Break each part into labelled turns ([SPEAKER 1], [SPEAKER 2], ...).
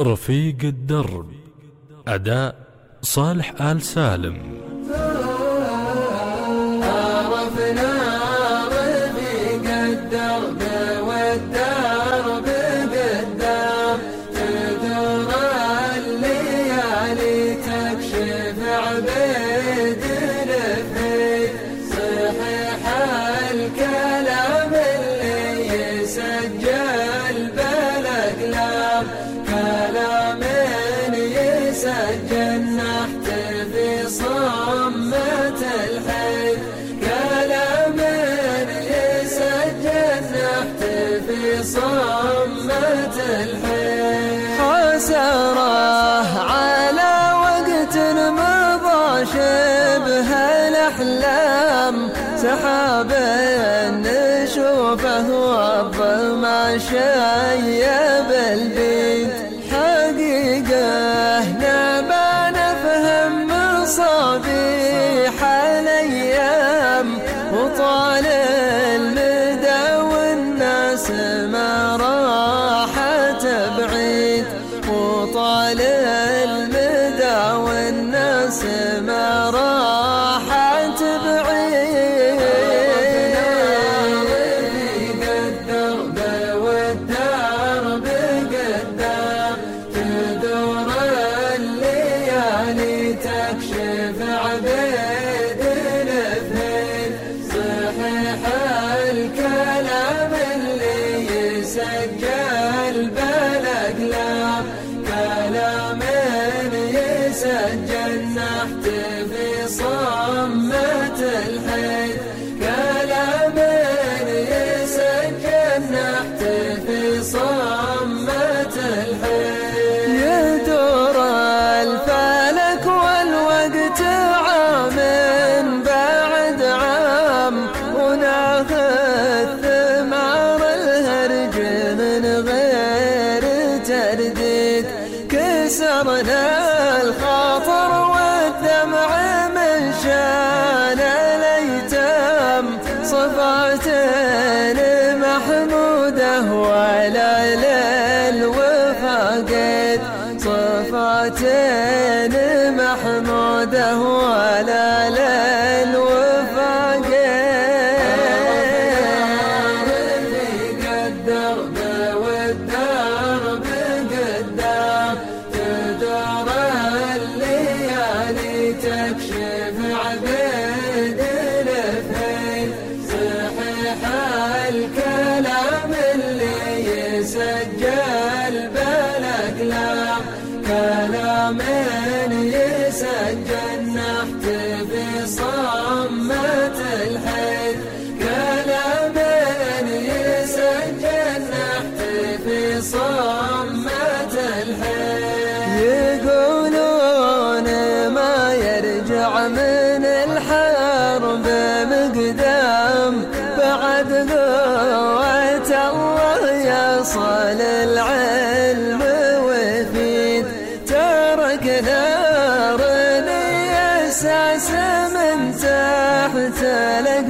[SPEAKER 1] رفيق الدرب أداء صالح آل سالم.
[SPEAKER 2] يسجل نحت في صمة الحي. كلام يسجل نحت في صمة الحي. حسرة على وقت مضى شبه الأحلام. سحاب نشوفه والظما شيب البيت نفهم يسجل نحت في صمة الحي كلام يسجل نحت في صمة الحي يدور الفلك والوقت عام بعد عام وناخذ ثمار الهرج من غير ترديد. كسرنا قد صفاتين محمودة ولا للوفا قد الدرب والدرب الليالي تكشف صحيح الكلام اللي كلام يسجل نحت في صمة الحي كلام يسجل نحت في صمة الحي يقولون ما يرجع من الحرب.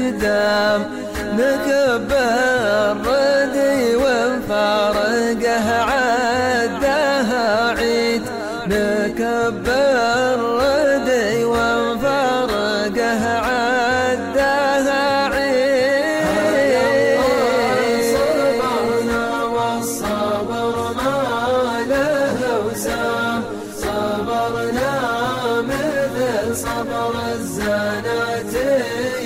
[SPEAKER 2] الاقدام نكبر ردي ونفارقه عدها عيد. نكبر ردي ونفارقه عدها عيد. صبرنا والصبر ما له وسام صبرنا مثل صبر الزناتي